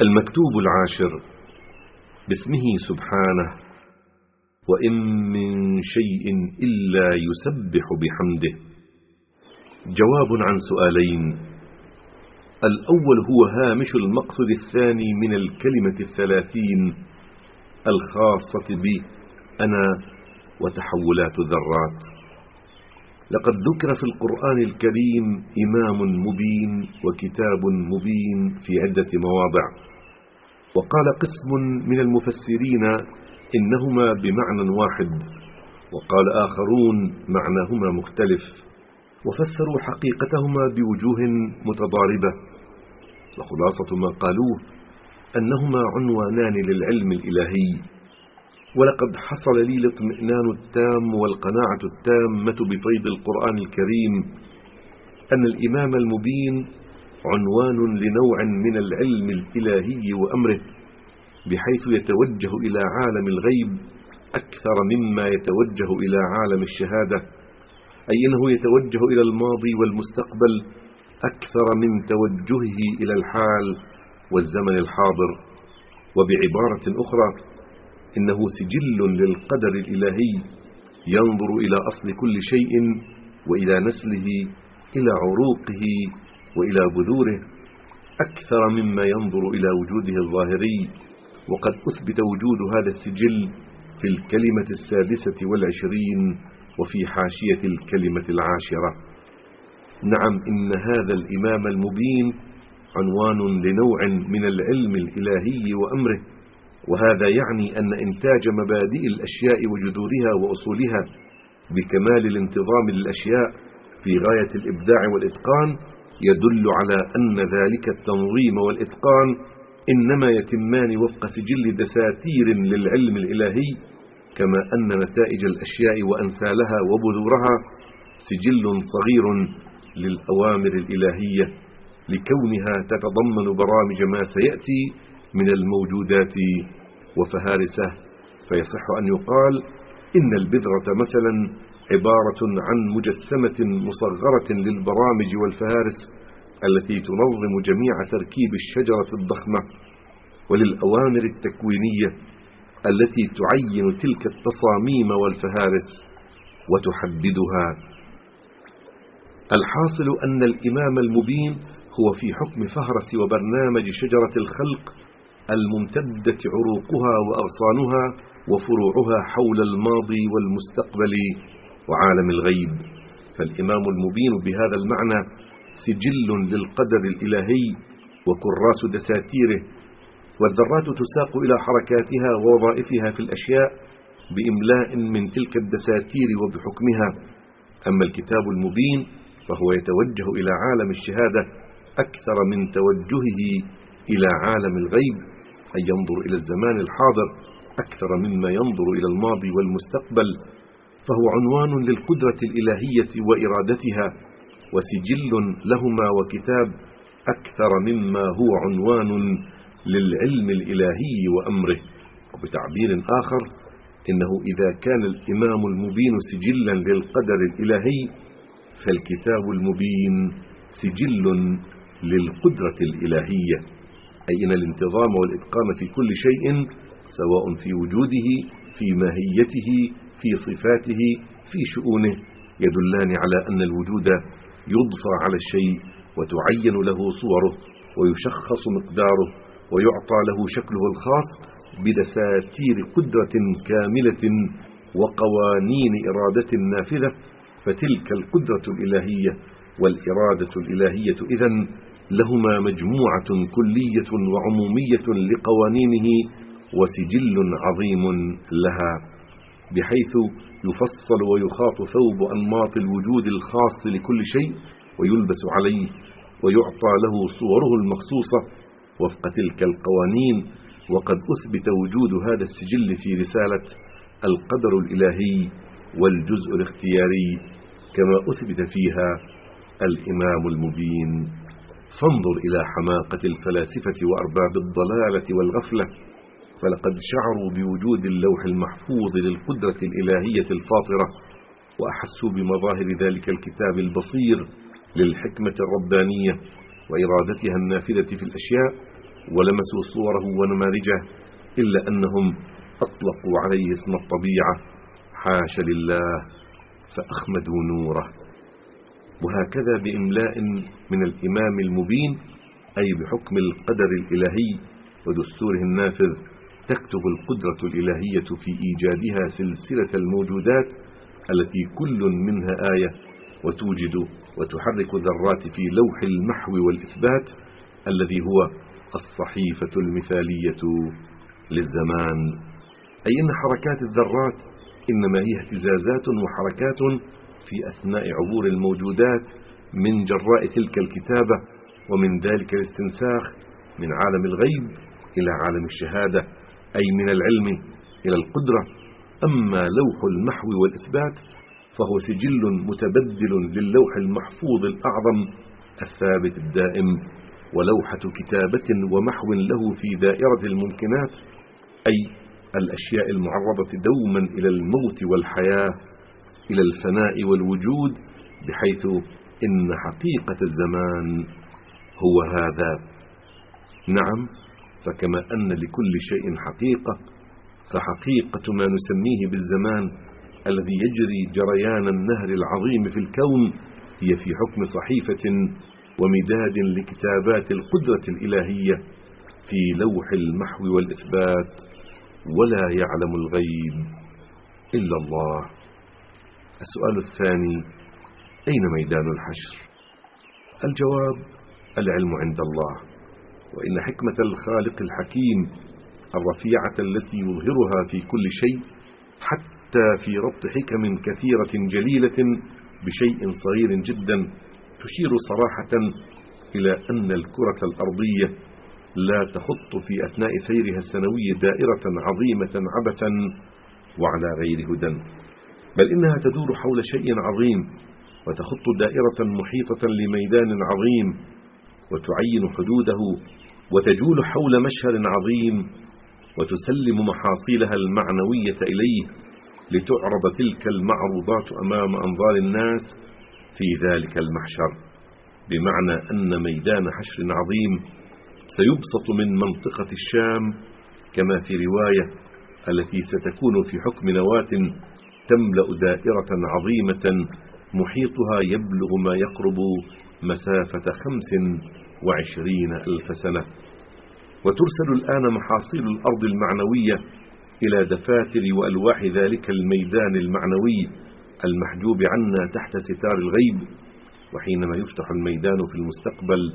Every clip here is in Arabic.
المكتوب العاشر. باسمه سبحانه. وإن من شيء إلا يسبح بحمده. جواب عن سؤالين. الأول هو هامش المقصد الثاني من الكلمة الثلاثين. الخاصة ب أنا وتحولات الذرات. لقد ذكر في القرآن الكريم إمام مبين وكتاب مبين في عدة مواضع. وقال قسم من المفسرين إنهما بمعنى واحد وقال آخرون معناهما مختلف وفسروا حقيقتهما بوجوه متضاربة. وخلاصة ما قالوه أنهما عنوانان للعلم الإلهي. ولقد حصل لي الاطمئنان التام والقناعة التامة بفيض القرآن الكريم أن الإمام المبين عنوان لنوع من العلم الإلهي وأمره بحيث يتوجه إلى عالم الغيب أكثر مما يتوجه إلى عالم الشهادة أي أنه يتوجه إلى الماضي والمستقبل أكثر من توجهه إلى الحال والزمن الحاضر. وبعبارة أخرى إنه سجل للقدر الإلهي ينظر إلى أصل كل شيء وإلى نسله إلى عروقه وإلى بذوره أكثر مما ينظر إلى وجوده الظاهري. وقد أثبت وجود هذا السجل في الكلمة السادسة والعشرين وفي حاشية الكلمة العاشرة. نعم إن هذا الإمام المبين عنوان لنوع من العلم الإلهي وأمره. وهذا يعني أن إنتاج مبادئ الأشياء وجذورها وأصولها بكمال الانتظام للأشياء في غاية الإبداع والإتقان يدل على أن ذلك التنظيم والإتقان إنما يتمان وفق سجل دساتير للعلم الإلهي كما أن نتائج الأشياء وأنسالها وبذورها سجل صغير للأوامر الإلهية لكونها تتضمن برامج ما سيأتي من الموجودات وفهارسه فيصح أن يقال إن البذرة مثلا عبارة عن مجسمة مصغرة للبرامج والفهارس التي تنظم جميع تركيب الشجرة الضخمة وللأوامر التكوينية التي تعين تلك التصاميم والفهارس وتحددها. الحاصل أن الإمام المبين هو في حكم فهرس وبرنامج شجرة الخلق الممتدة عروقها وأغصانها وفروعها حول الماضي والمستقبل وعالم الغيب. فالإمام المبين بهذا المعنى سجل للقدر الإلهي وكراس دساتيره والذرات تساق إلى حركاتها ووظائفها في الأشياء بإملاء من تلك الدساتير وبحكمها. أما الكتاب المبين فهو يتوجه إلى عالم الشهادة أكثر من توجهه إلى عالم الغيب. أن ينظر إلى الزمان الحاضر أكثر مما ينظر إلى الماضي والمستقبل فهو عنوان للقدرة الإلهية وإرادتها وسجل لهما وكتاب أكثر مما هو عنوان للعلم الإلهي وأمره. وبتعبير آخر إنه إذا كان الإمام المبين سجلا للقدر الإلهي فالكتاب المبين سجل للقدرة الإلهية. أي أن الانتظام والإتقان في كل شيء سواء في وجوده في ماهيته في صفاته في شؤونه يدلان على أن الوجود يضفى على الشيء وتعين له صوره ويشخص مقداره ويعطى له شكله الخاص بدساتير قدرة كاملة وقوانين إرادة نافذة فتلك القدرة الإلهية والإرادة الإلهية إذن لهما مجموعة كلية وعمومية لقوانينه وسجل عظيم لها بحيث يفصل ويخاط ثوب أنماط الوجود الخاص لكل شيء ويلبس عليه ويعطى له صوره المخصوصة وفق تلك القوانين وقد أثبت وجود هذا السجل في رسالة القدر الإلهي والجزء الاختياري كما أثبت فيها الإمام المبين. فانظر إلى حماقة الفلاسفة وأرباب الضلالة والغفلة فلقد شعروا بوجود اللوح المحفوظ للقدرة الإلهية الفاطرة وأحسوا بمظاهر ذلك الكتاب البصير للحكمة الربانية وإرادتها النافذة في الأشياء ولمسوا صوره ونماذجه إلا أنهم أطلقوا عليه اسم الطبيعة حاش لله فأخمدوا نوره. وهكذا بإملاء من الإمام المبين أي بحكم القدر الإلهي ودستوره النافذ تكتب القدرة الإلهية في إيجادها سلسلة الموجودات التي كل منها آية وتوجد وتحرك ذرات في لوح المحو والإثبات الذي هو الصحيفة المثالية للزمان. أي أن حركات الذرات إنما هي اهتزازات وحركات في أثناء عبور الموجودات من جراء تلك الكتابة ومن ذلك الاستنساخ من عالم الغيب إلى عالم الشهادة أي من العلم إلى القدرة. أما لوح المحو والإثبات فهو سجل متبدل للوح المحفوظ الأعظم الثابت الدائم ولوحة كتابة ومحو له في دائرة الممكنات أي الأشياء المعرضة دوما إلى الموت والحياة. إلى الفناء والوجود بحيث إن حقيقة الزمان هو هذا. نعم فكما أن لكل شيء حقيقة فحقيقة ما نسميه بالزمان الذي يجري جريان النهر العظيم في الكون هي في حكم صحيفة ومداد لكتابات القدرة الإلهية في لوح المحو والإثبات ولا يعلم الغيب إلا الله. السؤال الثاني أين ميدان الحشر؟ الجواب العلم عند الله. وإن حكمة الخالق الحكيم الرفيعة التي يظهرها في كل شيء حتى في ربط حكم كثيرة جليلة بشيء صغير جدا تشير صراحة إلى أن الكرة الأرضية لا تخط في أثناء سيرها السنوي دائرة عظيمة عبثا وعلى غير هدى. بل إنها تدور حول شيء عظيم وتخط دائرة محيطة لميدان عظيم وتعين حدوده وتجول حول مشهد عظيم وتسلم محاصيلها المعنوية إليه لتعرض تلك المعروضات أمام أنظار الناس في ذلك المحشر. بمعنى أن ميدان حشر عظيم سيبسط من منطقة الشام كما في رواية التي ستكون في حكم نواة تملأ دائرة عظيمة محيطها يبلغ ما يقرب مسافة خمس وعشرين ألف سنة. وترسل الآن محاصيل الأرض المعنوية إلى دفاتر وألواح ذلك الميدان المعنوي المحجوب عنا تحت ستار الغيب. وحينما يفتح الميدان في المستقبل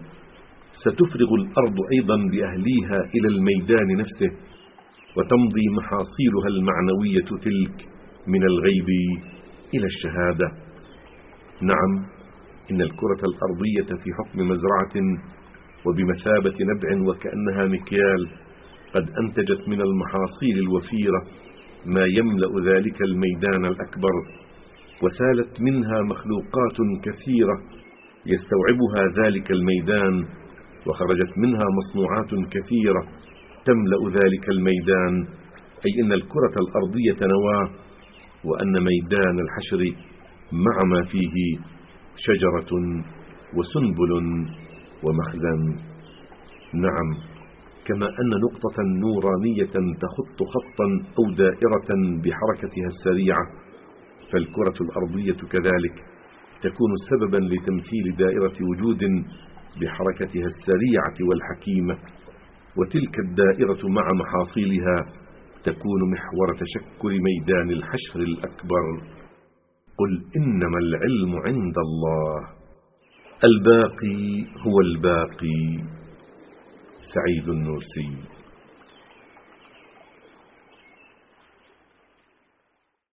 ستفرغ الأرض أيضا بأهليها إلى الميدان نفسه وتمضي محاصيلها المعنوية تلك من الغيب إلى الشهادة. نعم إن الكرة الأرضية في حكم مزرعة وبمثابة نبع وكأنها مكيال قد أنتجت من المحاصيل الوفيرة ما يملأ ذلك الميدان الأكبر وسالت منها مخلوقات كثيرة يستوعبها ذلك الميدان وخرجت منها مصنوعات كثيرة تملأ ذلك الميدان. أي إن الكرة الأرضية نواة وأن ميدان الحشر مع ما فيه شجرة وسنبل ومخزن. نعم كما أن نقطة نورانية تخط خطا أو دائرة بحركتها السريعة فالكرة الأرضية كذلك تكون سببا لتمثيل دائرة وجود بحركتها السريعة والحكيمة وتلك الدائرة مع محاصيلها تكون محور تشكل ميدان الحشر الأكبر. قل إنما العلم عند الله. الباقي هو الباقي. سعيد النورسي.